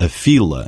a fila.